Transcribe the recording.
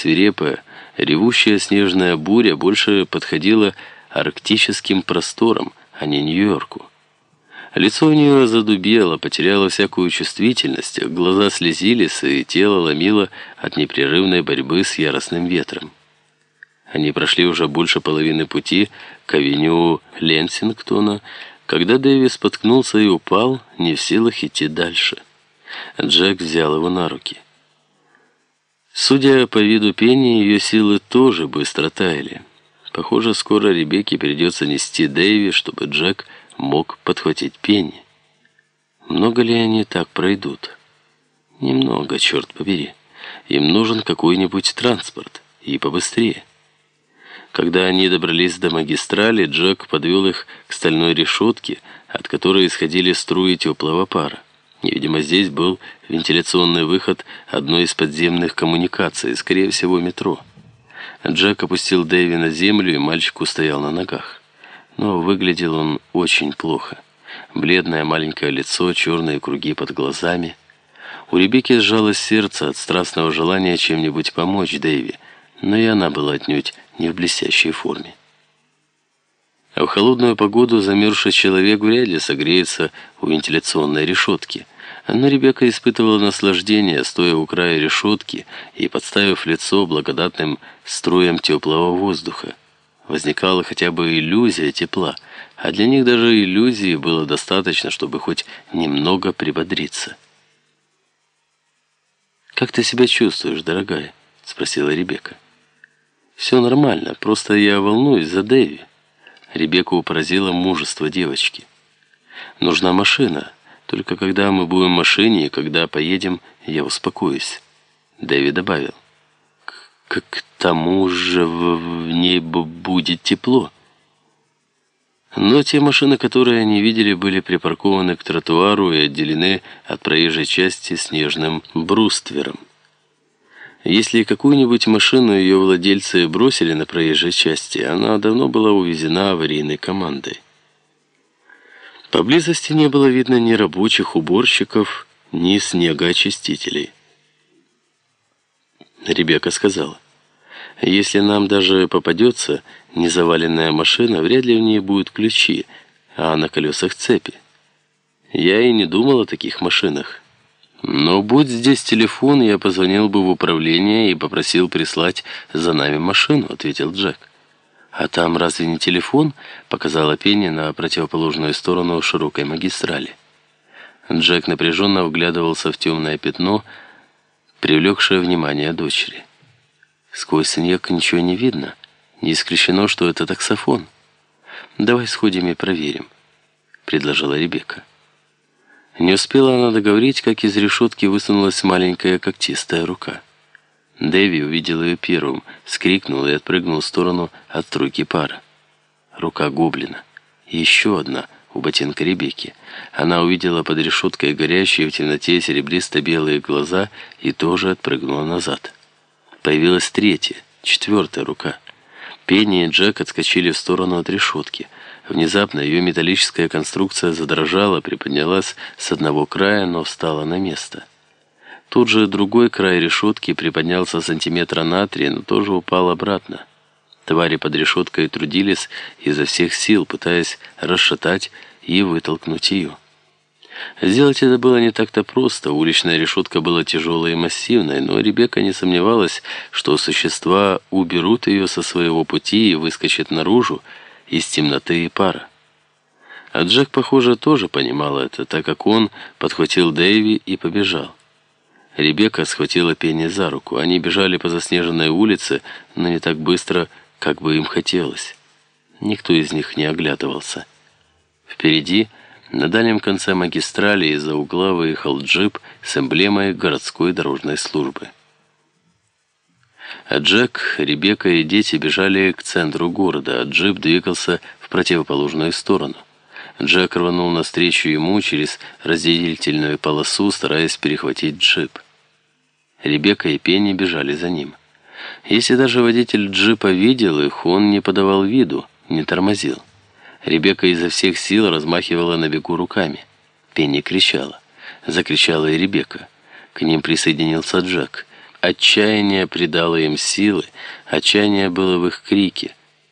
Свирепая, ревущая снежная буря больше подходила арктическим просторам, а не Нью-Йорку. Лицо у нее задубело, потеряло всякую чувствительность, глаза слезились, и тело ломило от непрерывной борьбы с яростным ветром. Они прошли уже больше половины пути к авеню Ленсингтона, когда Дэви споткнулся и упал, не в силах идти дальше. Джек взял его на руки. Судя по виду пени, ее силы тоже быстро таяли. Похоже, скоро Ребекке придется нести Дэви, чтобы Джек мог подхватить пени. Много ли они так пройдут? Немного, черт побери. Им нужен какой-нибудь транспорт. И побыстрее. Когда они добрались до магистрали, Джек подвел их к стальной решетке, от которой исходили струи теплого пара. И, видимо, здесь был вентиляционный выход одной из подземных коммуникаций, скорее всего, метро. Джек опустил Дэви на землю, и мальчик устоял на ногах. Но выглядел он очень плохо. Бледное маленькое лицо, черные круги под глазами. У Ребекки сжалось сердце от страстного желания чем-нибудь помочь Дэви, но и она была отнюдь не в блестящей форме. А в холодную погоду замерзший человек вряд ли согреется у вентиляционной решетки. Но Ребекка испытывала наслаждение, стоя у края решетки и подставив лицо благодатным струям теплого воздуха. Возникала хотя бы иллюзия тепла, а для них даже иллюзии было достаточно, чтобы хоть немного прибодриться. «Как ты себя чувствуешь, дорогая?» — спросила Ребекка. «Все нормально, просто я волнуюсь за Дэви». Ребекку поразило мужество девочки. «Нужна машина. Только когда мы будем в машине и когда поедем, я успокоюсь». Дэви добавил. «К, к тому же в, в ней будет тепло». Но те машины, которые они видели, были припаркованы к тротуару и отделены от проезжей части снежным бруствером. Если какую-нибудь машину ее владельцы бросили на проезжей части, она давно была увезена аварийной командой. Поблизости не было видно ни рабочих уборщиков, ни снегоочистителей. Ребекка сказала, «Если нам даже попадется незаваленная машина, вряд ли в ней будут ключи, а на колесах цепи. Я и не думал о таких машинах». Но будь здесь телефон, я позвонил бы в управление и попросил прислать за нами машину, ответил Джек. А там разве не телефон? Показала Пенни на противоположную сторону широкой магистрали. Джек напряженно вглядывался в темное пятно, привлекшее внимание дочери. Сквозь снег ничего не видно. Не исключено, что это таксофон. «Давай сходим и проверим», — предложила Ребекка. Не успела она договорить, как из решетки высунулась маленькая когтистая рука. Дэви увидел ее первым, скрикнул и отпрыгнул в сторону от струйки пара. Рука гоблина. Еще одна у ботинка Ребекки. Она увидела под решеткой горящие в темноте серебристо-белые глаза и тоже отпрыгнула назад. Появилась третья, четвертая рука. Пенни и Джек отскочили в сторону от решетки – Внезапно ее металлическая конструкция задрожала, приподнялась с одного края, но встала на место. Тут же другой край решетки приподнялся сантиметра на три, но тоже упал обратно. Твари под решеткой трудились изо всех сил, пытаясь расшатать и вытолкнуть ее. Сделать это было не так-то просто. Уличная решетка была тяжелой и массивной, но Ребекка не сомневалась, что существа уберут ее со своего пути и выскочат наружу, из темноты и пара. А Джек, похоже, тоже понимал это, так как он подхватил Дэйви и побежал. Ребекка схватила Пенни за руку. Они бежали по заснеженной улице, но не так быстро, как бы им хотелось. Никто из них не оглядывался. Впереди, на дальнем конце магистрали, из-за угла выехал джип с эмблемой городской дорожной службы. А Джек, Ребекка и дети бежали к центру города, а джип двигался в противоположную сторону. Джек рванул навстречу ему через разделительную полосу, стараясь перехватить джип. Ребекка и Пенни бежали за ним. Если даже водитель джипа видел их, он не подавал виду, не тормозил. Ребекка изо всех сил размахивала на бегу руками. Пенни кричала. Закричала и Ребекка. К ним присоединился Джек. Отчаяние придало им силы, отчаяние было в их крике.